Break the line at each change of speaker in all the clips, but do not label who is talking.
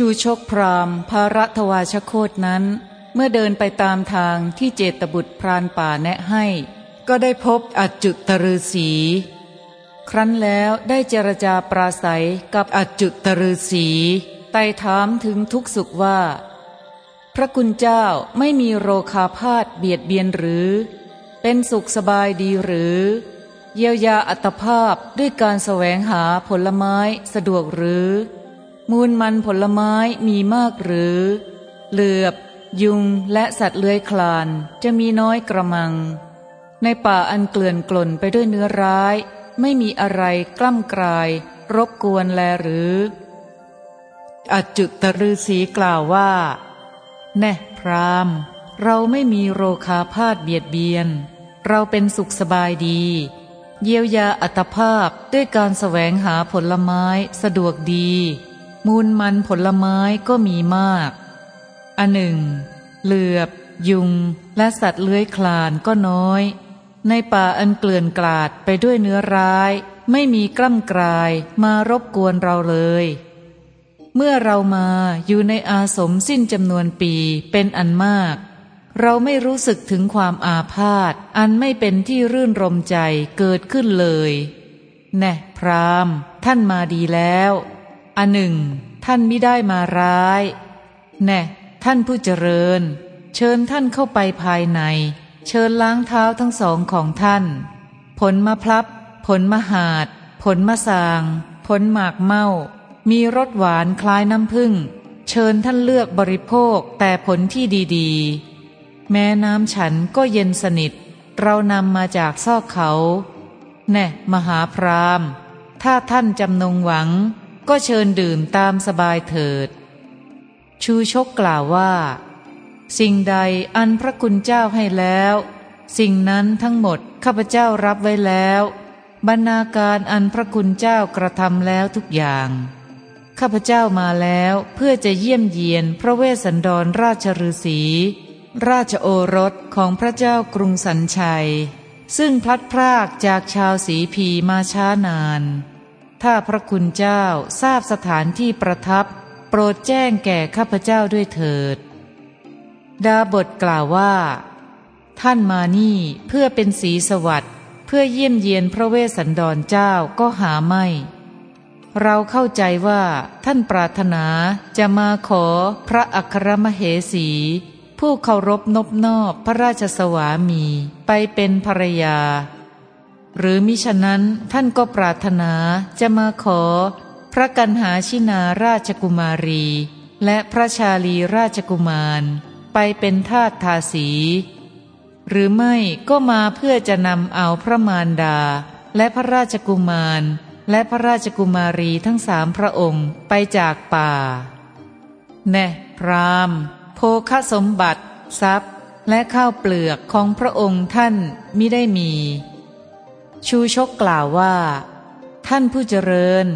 ชูชกพรามภารัตวาชโคตนั้น เมื่อเดินไปตามทางที่เจตบุตรพรานป่าแนะให้ ก็ได้พบอจุตฤษี ครั้นแล้วได้เจรจาปราศัยกับอจุตฤษีไต่ถามถึงทุกสุขว่า พระคุณเจ้าไม่มีโรคาพาธเบียดเบียนหรือ เป็นสุขสบายดีหรือ เยียวยาอัตภาพด้วยการแสวงหาผลไม้สะดวกหรือ มูลมันผลไม้มีมากหรือ เหลือบ ยุงและสัตว์เลื้อยคลานจะมีน้อยกระมัง ในป่าอันเกลื่อนกล่นไปด้วยเนื้อร้าย ไม่มีอะไรกล้ำกลาย รบกวนแลหรือ อจุตฤษีกล่าวว่า แน่พรามเราไม่มีโรคาพาธเบียดเบียน เราเป็นสุขสบายดี เยียวยาอัตภาพด้วยการแสวงหาผลไม้สะดวกดี มูลมันผลไม้ก็มีมาก อันหนึ่ง เหลือบ ยุง และสัตว์เลื้อยคลานก็น้อย ในป่าอันเกลื่อนกลาดไปด้วยเนื้อร้าย ไม่มีกล้ำกลายมารบกวนเราเลย เมื่อเรามาอยู่ในอาสมสิ้นจำนวนปีเป็นอันมาก เราไม่รู้สึกถึงความอาพาธอันไม่เป็นที่รื่นรมใจเกิดขึ้นเลย แน่พรามท่านมาดีแล้ว อันหนึ่ง ท่านไม่ได้มาร้าย แน่ ท่านผู้เจริญ เชิญท่านเข้าไปภายใน เชิญล้างเท้าทั้งสองของท่าน ผลมะพลับ ผลมะหาด ผลมะสาง ผลหมากเมา มีรสหวานคล้ายน้ำผึ้ง เชิญท่านเลือกบริโภคแต่ผลที่ดีๆ แม้น้ำฉันก็เย็นสนิท เรานำมาจากซอกเขา แน่ มหาพรามถ้าท่านจำนงหวัง ก็เชิญดื่มตามสบายเถิด ชูชกกล่าวว่า สิ่งใดอันพระคุณเจ้าให้แล้ว สิ่งนั้นทั้งหมดข้าพเจ้ารับไว้แล้ว บรรณาการอันพระคุณเจ้ากระทำแล้วทุกอย่าง ข้าพเจ้ามาแล้วเพื่อจะเยี่ยมเยียนพระเวสสันดรราชฤาษีราชโอรสของพระเจ้ากรุงสันชัย ซึ่งพลัดพรากจากชาวสีพีมาช้านาน ถ้าพระคุณเจ้าทราบสถานที่ประทับ โปรดแจ้งแก่ข้าพเจ้าด้วยเถิด ดาบทกล่าวว่า ท่านมานี่เพื่อเป็นสีสวัสดิ์เพื่อเยี่ยมเยียนพระเวสสันดรเจ้าก็หาไม่ เราเข้าใจว่าท่านปรารถนาจะมาขอพระอัครมเหสี ผู้เคารพนบนอบพระราชสวามีไปเป็นภรรยา หรือมิฉะนั้นท่านก็ปรารถนาจะมาขอ พระกันหาชินาราชกุมารี และพระชาลีราชกุมาร ไปเป็นทาสทาสี หรือไม่ก็มาเพื่อจะนำเอาพระมารดา และพระราชกุมาร และพระราชกุมารีทั้งสามพระองค์ไปจากป่า แน่พรามโภคสมบัติ ทรัพย์ และข้าวเปลือกของพระองค์ท่านมิได้มี ชูชกกล่าวว่า ท่านผู้เจริญ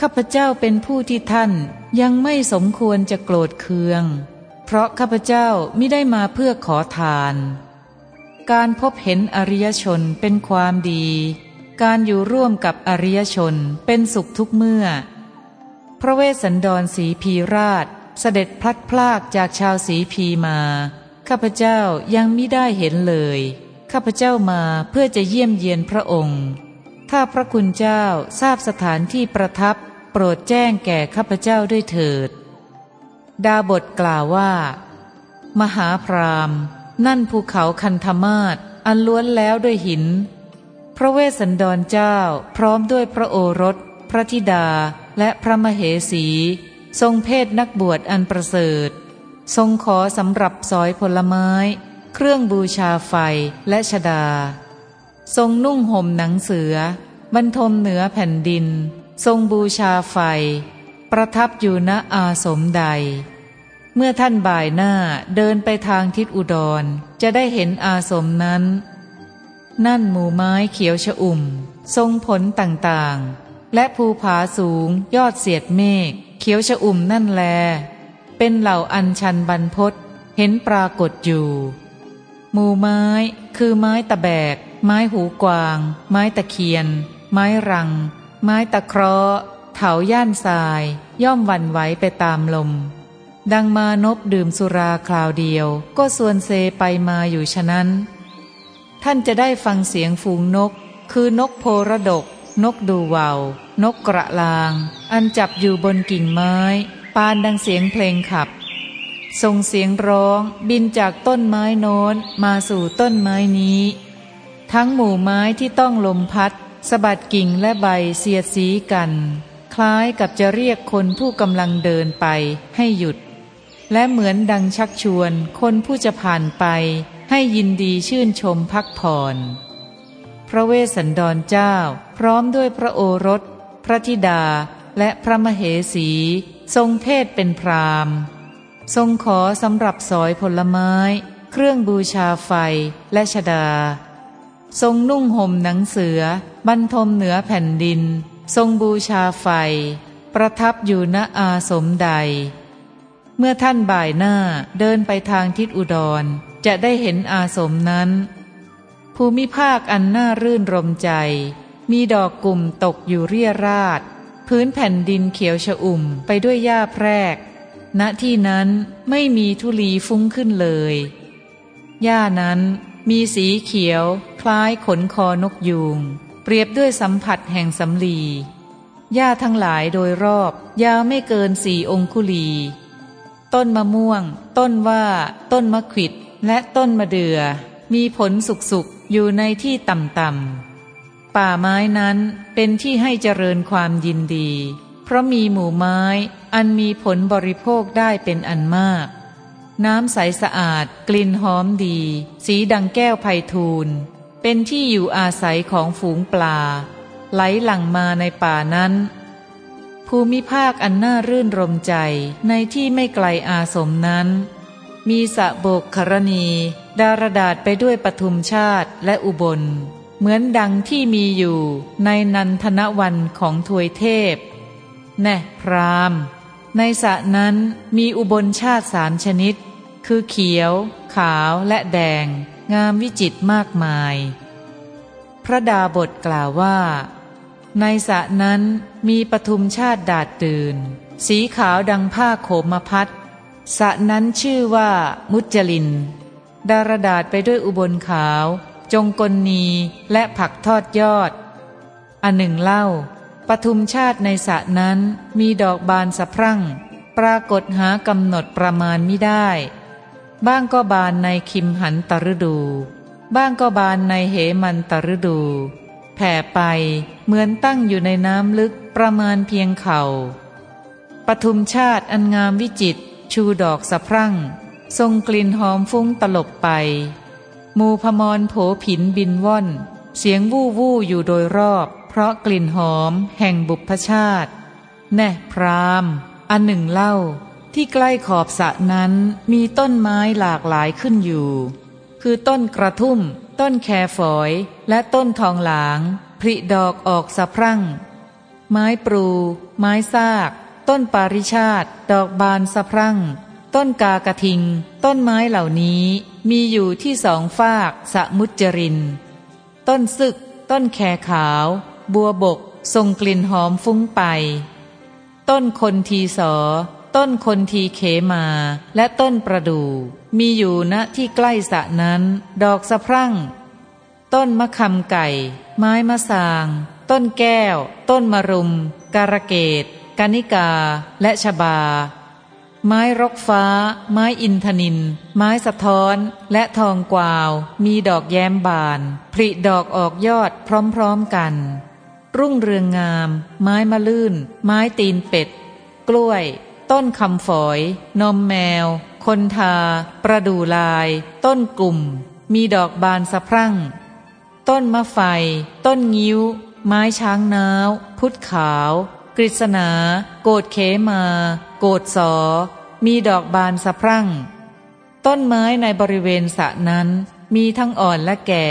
ข้าพเจ้าเป็นผู้ที่ท่านยังไม่สมควรจะโกรธเคือง เพราะข้าพเจ้าไม่ได้มาเพื่อขอทาน การพบเห็นอริยชนเป็นความดี การอยู่ร่วมกับอริยชนเป็นสุขทุกเมื่อ พระเวสสันดรสีพีราชเสด็จพลัดพรากจากชาวสีพีมา ข้าพเจ้ายังไม่ได้เห็นเลย ข้าพเจ้ามาเพื่อจะเยี่ยมเยียนพระองค์ ถ้าพระคุณเจ้าทราบสถานที่ประทับ โปรดแจ้งแก่ข้าพเจ้าด้วยเถิด ดาบทกล่าวว่า มหาพรามนั่นภูเขาคันธมาศอันล้วนแล้วด้วยหิน พระเวสสันดรเจ้าพร้อมด้วยพระโอรส พระธิดาและพระมเหสี ทรงเพศนักบวชอันประเสริฐ ทรงขอสำหรับสอยผลไม้ เครื่องบูชาไฟและชดา ทรงนุ่งห่มหนังเสือบรรทมเหนือแผ่นดิน ทรงบูชาไฟ ประทับอยู่ณอาสมใด เมื่อท่านบ่ายหน้าเดินไปทางทิศอุดรจะได้เห็นอาสมนั้น นั่นหมู่ไม้เขียวชะอุ่ม ทรงผลต่างๆ และภูผาสูงยอดเสียดเมฆเขียวชะอุ่มนั่นแล เป็นเหล่าอัญชันบรรพศเห็นปรากฏอยู่ หมู่ไม้ คือไม้ตะแบก ไม้หูกวาง ไม้ตะเคียน ไม้รัง ไม้ตะเคราะห์เถาย่านทราย ย่อมวันไหวไปตามลม ดังมานพดื่มสุราคราวเดียว ก็ส่วนเซไปมาอยู่ฉะนั้น ท่านจะได้ฟังเสียงฝูงนก คือนกโพระดก นกดูวาวนกกระลาง อันจับอยู่บนกิ่งไม้ ปานดังเสียงเพลงขับ ส่งเสียงร้องบินจากต้นไม้โน้นมาสู่ต้นไม้นี้ ทั้งหมู่ไม้ที่ต้องลมพัดสะบัดกิ่งและใบเสียดสีกัน คล้ายกับจะเรียกคนผู้กำลังเดินไปให้หยุด และเหมือนดังชักชวนคนผู้จะผ่านไป ให้ยินดีชื่นชมพักผ่อน พระเวสสันดรเจ้า พร้อมด้วยพระโอรส พระธิดาและพระมเหสี ทรงเทศเป็นพราม ทรงขอสำหรับสอยผลไม้ เครื่องบูชาไฟและชดา ทรงนุ่งห่มหนังเสือบรรทมเหนือแผ่นดิน ทรงบูชาไฟ ประทับอยู่ณอาสมใด เมื่อท่านบ่ายหน้าเดินไปทางทิศอุดร จะได้เห็นอาสมนั้น ภูมิภาคอันน่ารื่นรมใจ มีดอกกลุ่มตกอยู่เรียราดพื้นแผ่นดินเขียวชอุ่มไปด้วยหญ้าแพรก ณที่นั้นไม่มีทุลีฟุ้งขึ้นเลย หญ้านั้นมีสีเขียวคล้ายขนคอนกยูง เปรียบด้วยสัมผัสแห่งสำลีหญ้าทั้งหลายโดยรอบ ยาวไม่เกินสี่องคุลี ต้นมะม่วง ต้นว่า ต้นมะขิด และต้นมะเดือ่อ มีผลสุกๆ อยู่ในที่ต่ำๆ ป่าไม้นั้นเป็นที่ให้เจริญความยินดี เพราะมีหมู่ไม้ อันมีผลบริโภคได้เป็นอันมาก น้ำใสสะอาด กลิ่นหอมดี สีดังแก้วไพทูลเป็นที่อยู่อาศัยของฝูงปลา ไหลหลั่งมาในป่านั้น ภูมิภาคอันน่ารื่นรมใจในที่ไม่ไกลอาสมนั้น มีสะโบกครณี ดารดาษไปด้วยปทุมชาติและอุบล เหมือนดังที่มีอยู่ในนันทนวันของทวยเทพ แน่พราม ในสระนั้นมีอุบลชาติสามชนิด คือเขียว ขาวและแดง งามวิจิตมากมาย พระดาบทกล่าวว่า ในสระนั้นมีปทุมชาติดาดตื่น สีขาวดังผ้าโขมพัดสระนั้นชื่อว่า มุจลิน ดารดาษไปด้วยอุบลขาว จงกลนีและผักทอดยอด อันหนึ่งเล่า ปทุมชาติในสระนั้นมีดอกบานสะพรั่ง ปรากฏหากำหนดประมาณไม่ได้ บ้างก็บานในคิมหันตฤดู บ้างก็บานในเหมันตฤดู แผ่ไปเหมือนตั้งอยู่ในน้ำลึกประมาณเพียงเขา่าปทุมชาติอันงามวิจิตชูดอกสะพรั่ง ทรงกลิ่นหอมฟุ้งตลบไปมูพมรโผผินบินว่อน เสียงวู่วู่อยู่โดยรอบ เพราะกลิ่นหอม แห่งบุพชาติ แน่พรามอันหนึ่งเล่า ที่ใกล้ขอบสระนั้นมีต้นไม้หลากหลายขึ้นอยู่ คือต้นกระทุ่ม ต้นแคฝอย และต้นทองหลางผลิดอกออกสะพรั่ง ไม้ปรูไม้ซาก ต้นปาริชาติ ดอกบานสะพรั่ง ต้นกากระทิง ต้นไม้เหล่านี้มีอยู่ที่สองฝากสะมุจริน ต้นซึก ต้นแคขาว บัวบกส่งกลิ่นหอมฟุ้งไป ต้นคนทีสอ ต้นคนทีเขมา และต้นประดู่มีอยู่ณที่ใกล้สะนั้น ดอกสะพรั่ง ต้นมะคำไก่ ไม้มะสาง ต้นแก้ว ต้นมะรุม การะเกดกานิกา และชบา ไม้รกฟ้า ไม้อินทนิน ไม้สะท้อน และทองกวาว มีดอกแย้มบาน ผลิดอกออกยอดพร้อมๆกัน รุ่งเรืองงาม ไม้มะลื่น ไม้ตีนเป็ด กล้วย ต้นคำฝอย นมแมว คนทา ประดูลาย ต้นกลุ่ม มีดอกบานสะพรั่ง ต้นมะไฟ ต้นงิ้ว ไม้ช้างน้าว พุทธขาว กฤษณา โกดเขมา โกดสอ มีดอกบานสะพรั่ง ต้นไม้ในบริเวณสระนั้น มีทั้งอ่อนและแก่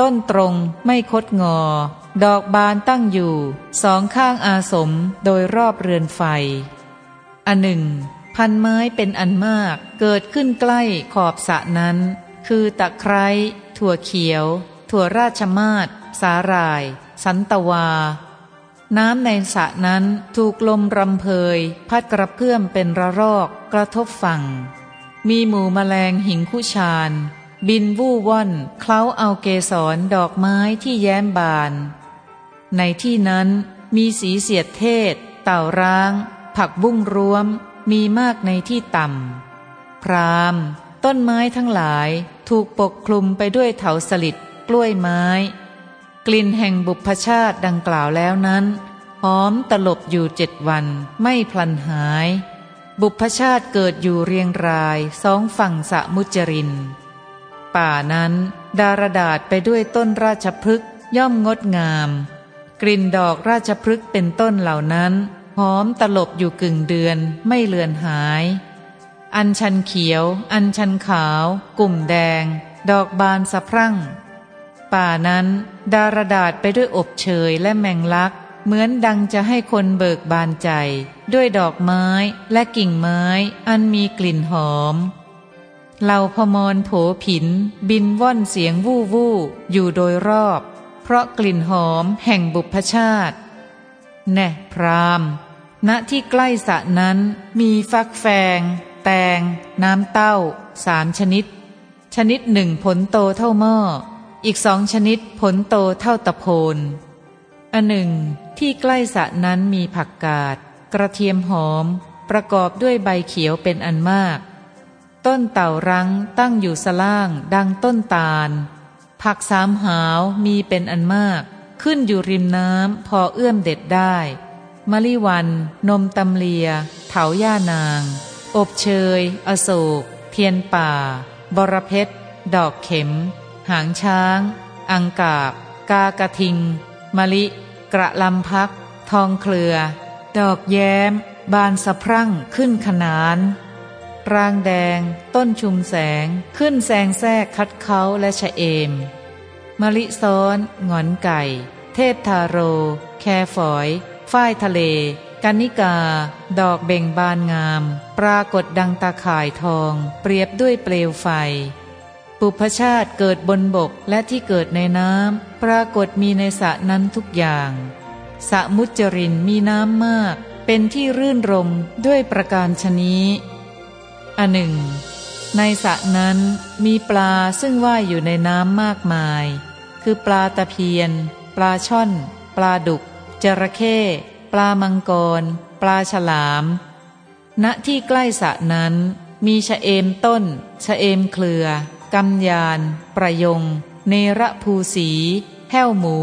ต้นตรงไม่คดงอ ดอกบานตั้งอยู่ สองข้างอาสมโดยรอบเรือนไฟ อันหนึ่ง พันไม้เป็นอันมากเกิดขึ้นใกล้ขอบสะนั้น คือตะไคร้ถั่วเขียว ถั่วราชมาศสาหร่าย สันตวา น้ำในสระนั้นถูกลมรำเพย พัดกระเพื่อมเป็นระรอกกระทบฝั่ง มีหมู่แมลงหิงคุชาน บินวู่ว่อนเคล้าเอาเกสรดอกไม้ที่แย้มบาน ในที่นั้นมีสีเสียดเทศ เต่าร้าง ผักบุ้งรวม มีมากในที่ต่ำพรามต้นไม้ทั้งหลายถูกปกคลุมไปด้วยเถาสลิดกล้วยไม้ กลิ่นแห่งบุพชาติดังกล่าวแล้วนั้นหอมตลบอยู่เจ็ดวันไม่พลันหาย บุพชาติเกิดอยู่เรียงรายสองฝั่งสะมุจริน ป่านั้น ดารดาษไปด้วยต้นราชพฤกษ์ย่อมงดงาม กลิ่นดอกราชพฤกษ์เป็นต้นเหล่านั้น หอมตลบอยู่กึ่งเดือนไม่เลือนหาย อันชันเขียว อันชันขาว กลุ่มแดง ดอกบานสะพรั่ง ป่านั้น ดารดาษไปด้วยอบเชยและแมงลัก เหมือนดังจะให้คนเบิกบานใจ ด้วยดอกไม้และกิ่งไม้ อันมีกลิ่นหอม เหล่าพมรโผผิน บินว่อนเสียงวู่วู่อยู่โดยรอบ เพราะกลิ่นหอมแห่งบุพชาติ แน่พรามณที่ใกล้สะนั้นมีฟักแฟง แตง น้ำเต้าสามชนิด ชนิดหนึ่งผลโตเท่าหม้อ อีกสองชนิดผลโตเท่าตะโพนอันหนึ่ง ที่ใกล้สะนั้นมีผักกาด กระเทียมหอม ประกอบด้วยใบเขียวเป็นอันมาก ต้นเต่ารังตั้งอยู่สล่างดังต้นตาล ผักสามหาวมีเป็นอันมาก ขึ้นอยู่ริมน้ำพอเอื้อมเด็ดได้มะลิวัน นมตำเลีย เถาย่านาง อบเชย อโศก เทียนป่า บรเพชร ดอกเข็ม หางช้าง อังกาบ กากระทิง มะลิ กระลำพัก ทองเคลือ ดอกแย้ม บานสะพรั่งขึ้นขนาน รางแดง ต้นชุมแสง ขึ้นแซงแทรกคัดเขาและชะเอม มะลิซ้อน งอนไก่ เทพทาโร แคฝอย ฝ้ายทะเล กันนิกา ดอกเบ่งบานงาม ปรากฏดังตาข่ายทอง เปรียบด้วยเปลวไฟ ปุพชาติเกิดบนบกและที่เกิดในน้ำ ปรากฏมีในสระนั้นทุกอย่างสะมุจรินมีน้ำมาก เป็นที่รื่นรมด้วยประการชนี้ อันหนึ่ง ในสระนั้นมีปลาซึ่งว่ายอยู่ในน้ำมากมาย คือปลาตะเพียน ปลาช่อน ปลาดุก จระเข้ปลามังกร ปลาฉลาม ณที่ใกล้สระนั้นมีชะเอมต้น ชะเอมเคลือ กำยาน ประยง เนระภูสีแห้วหมู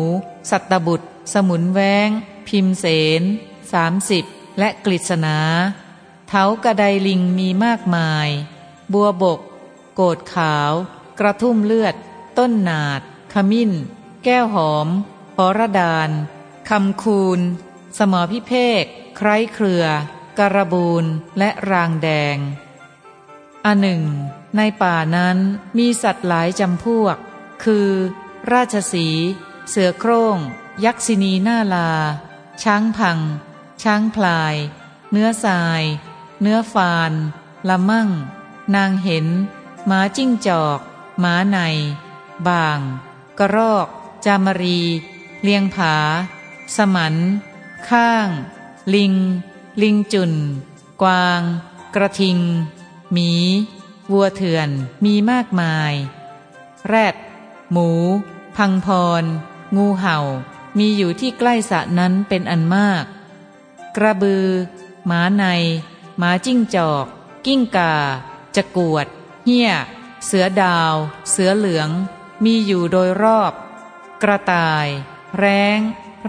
สัตบุตร สมุนแวง พิมเสนสามสิบและกฤษณา เถากระไดลิงมีมากมาย บัวบก โกดขาว กระทุ่มเลือด ต้นนาด ขมิ้น แก้วหอมหอระดานคำคูณสมอพิเภก ไคร้เครือการบูนและรางแดง อันหนึ่ง ในป่านั้นมีสัตว์หลายจำพวก คือ ราชสี เสือโครง่ง ยักษินีหน้าลา ช้างพัง ช้างพลาย เนื้อทราย เนื้อฟาน ละมั่ง นางเห็น หมาจิ้งจอก หมาใน บาง กระรอก จามรี เลียงผา สมัน ข้าง ลิง ลิงจุน กวาง กระทิง หมี วัวเถื่อน มีมากมาย แรด หมู พังพร งูเห่า มีอยู่ที่ใกล้สะนั้นเป็นอันมาก กระบือ หมาใน หมาจิ้งจอก กิ้งกาจะกวด เหี้ย เสือดาว เสือเหลือง มีอยู่โดยรอบ กระต่าย แร้ง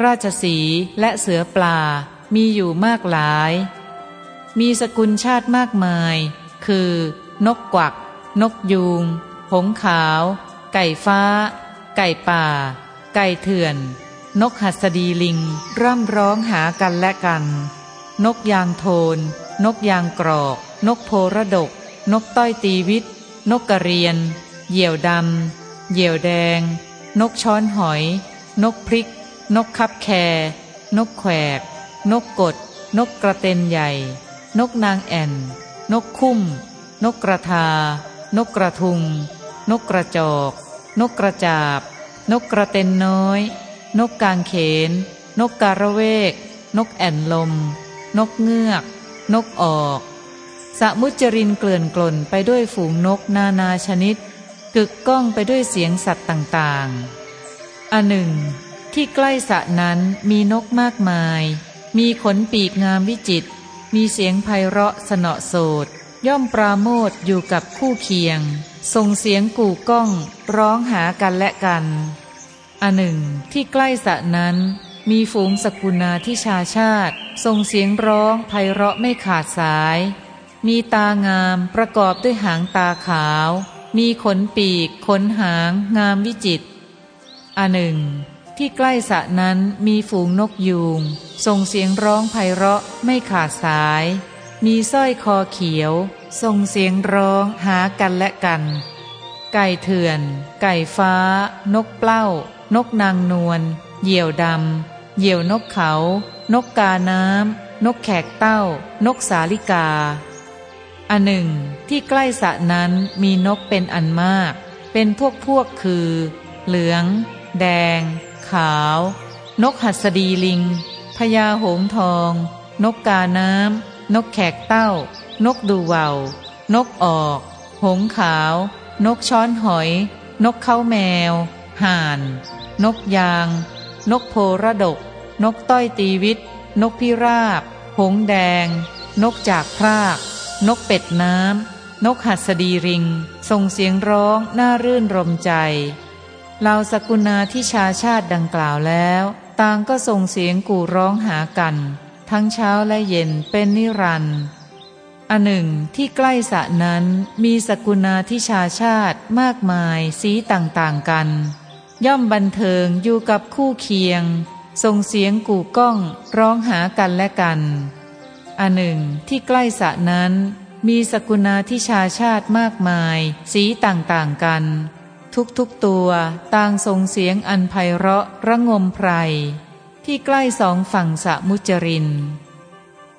ราชสีและเสือปลา มีอยู่มากหลาย มีสกุลชาติมากมาย คือ นกกวัก นกยูง หงขาว ไก่ฟ้า ไก่ป่า ไก่เถื่อน นกหัสดีลิง ร่ำร้องหากันและกัน นกยางโทน นกยางกรอก นกโพระดก นกต้อยตีวิต นกกระเรียน เหยี่ยวดำ เหยี่ยวแดง นกช้อนหอย นกพริก นกคับแค นกแขก นกกด นกกระเตนใหญ่ นกนางแอ่น นกคุ้ม นกกระทา นกกระทุง นกกระจอก นกกระจาบ นกกระเตนน้อย นกกางเขน นกการะเวก นกแอ่นลม นกเงือก นกออก สมุจรินเกลื่อนกลนไปด้วยฝูงนกนานาชนิด กึกก้องไปด้วยเสียงสัตว์ต่างๆ อันหนึ่ง ที่ใกล้สะนั้นมีนกมากมาย มีขนปีกงามวิจิต มีเสียงไพเราะสนอโสดย่อมปราโมทอยู่กับคู่เคียง ส่งเสียงกู่ก้องร้องหากันและกัน อันหนึ่งที่ใกล้สะนั้น มีฝูงสกุณาที่ชาชาติส่งเสียงร้องไพเราะไม่ขาดสาย มีตางามประกอบด้วยหางตาขาว มีขนปีก ขนหาง งามวิจิตอันหนึ่ง ที่ใกล้สะนั้นมีฝูงนกยูงส่งเสียงร้องไพเราะไม่ขาดสาย มีสร้อยคอเขียวส่งเสียงร้องหากันและกัน ไก่เถื่อน ไก่ฟ้า นกเปล้า นกนางนวลเหยี่ยวดำ เหยี่ยวนกเขา นกกาน้ำ นกแขกเต้า นกสาลิกา อันหนึ่ง ที่ใกล้สะนั้นมีนกเป็นอันมาก เป็นพวกพวกคือ เหลือง แดง ขาว นกหัสดีลิงพญาหงทอง นกกาน้ำ นกแขกเต้า นกดูวาวนกออก หงขาว นกช้อนหอย นกเข้าแมว ห่าน นกยาง นกโพระดก นกต้อยตีวิตนกพิราบ หงแดง นกจากพราก นกเป็ดน้ำ นกหัสดีริง ส่งเสียงร้องน่ารื่นรมใจเหล่าสกุณาที่ชาชาติดังกล่าวแล้ว ต่างก็ส่งเสียงกู่ร้องหากัน ทั้งเช้าและเย็นเป็นนิรันดร์อันหนึ่งที่ใกล้สะนั้นมีสกุณาทิชาชาติมากมายสีต่างๆกัน ย่อมบันเทิงอยู่กับคู่เคียง ส่งเสียงกู่ก้องร้องหากันและกัน อันหนึ่งที่ใกล้สะนั้นมีสกุณาทิชาชาติมากมาย สีต่างๆกัน ทุกๆตัวต่างส่งเสียงอันไพเราะระงมไพร ที่ใกล้สองฝั่งสะมุจริน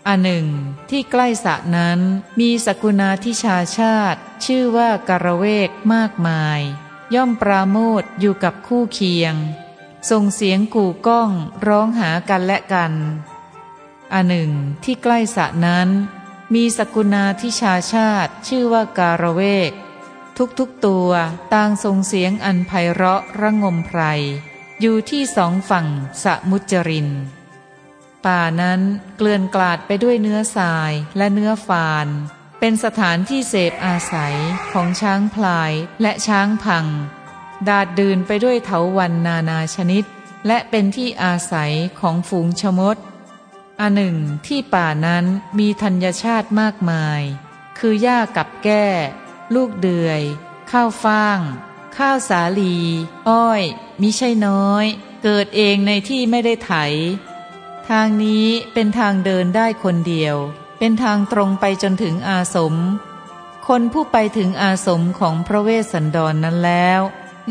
อันหนึ่งที่ใกล้สะนั้นมีสกุณาทิชาชาติ ชื่อว่าการเวกมากมาย ย่อมปราโมทอยู่กับคู่เคียง ส่งเสียงกู่ก้องร้องหากันและกันอันหนึ่งที่ใกล้สะนั้น มีสกุณาทิชาชาติชื่อว่าการเวก ทุกๆตัวต่างส่งเสียงอันไพเราะระงมไพร อยู่ที่สองฝั่งสะมุจริน ป่านั้นเกลื่อนกลาดไปด้วยเนื้อทรายและเนื้อฟาน เป็นสถานที่เสพอาศัยของช้างพลายและช้างพัง ดาดดืนไปด้วยเถาวันนานาชนิด และเป็นที่อาศัยของฝูงชมดอันหนึ่งที่ป่านั้นมีธัญชาติมากมาย คือหญ้ากับแก้ ลูกเดือย ข้าวฟ่าง ข้าวสาลี อ้อยมิใช่น้อย เกิดเองในที่ไม่ได้ไถ ทางนี้เป็นทางเดินได้คนเดียว เป็นทางตรงไปจนถึงอาสม คนผู้ไปถึงอาสมของพระเวสสันดรนนั้นแล้ว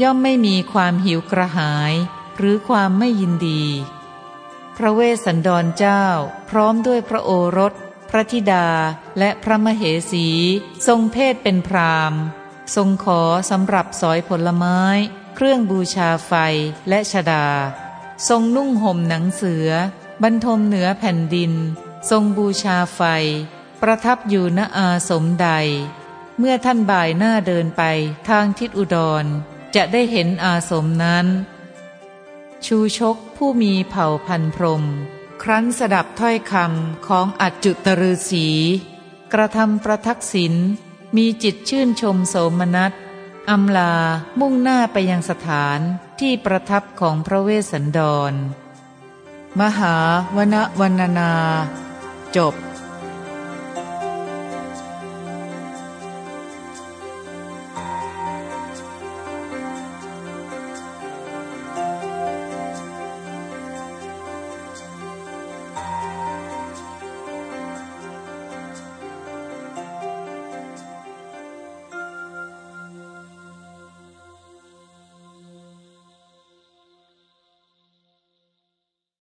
ย่อมไม่มีความหิวกระหาย หรือความไม่ยินดี พระเวสสันดรเจ้า พร้อมด้วยพระโอรส พระธิดาและพระมเหสี ทรงเพศเป็นพรามทรงขอสำหรับสอยผลไม้ เครื่องบูชาไฟและชดา ทรงนุ่งห่มหนังเสือบรรทมเหนือแผ่นดิน ทรงบูชาไฟ ประทับอยู่ณอาสมใด เมื่อท่านบ่ายหน้าเดินไปทางทิศอุดร จะได้เห็นอาสมนั้น ชูชกผู้มีเผ่าพันพรม ครั้นสดับถ้อยคำของอัจจุตฤษีกระทำประทักษิณมีจิตชื่นชมโสมนัสอำลามุ่งหน้าไปยังสถานที่ประทับของพระเวสสันดร มหาวนวรรณนา จบ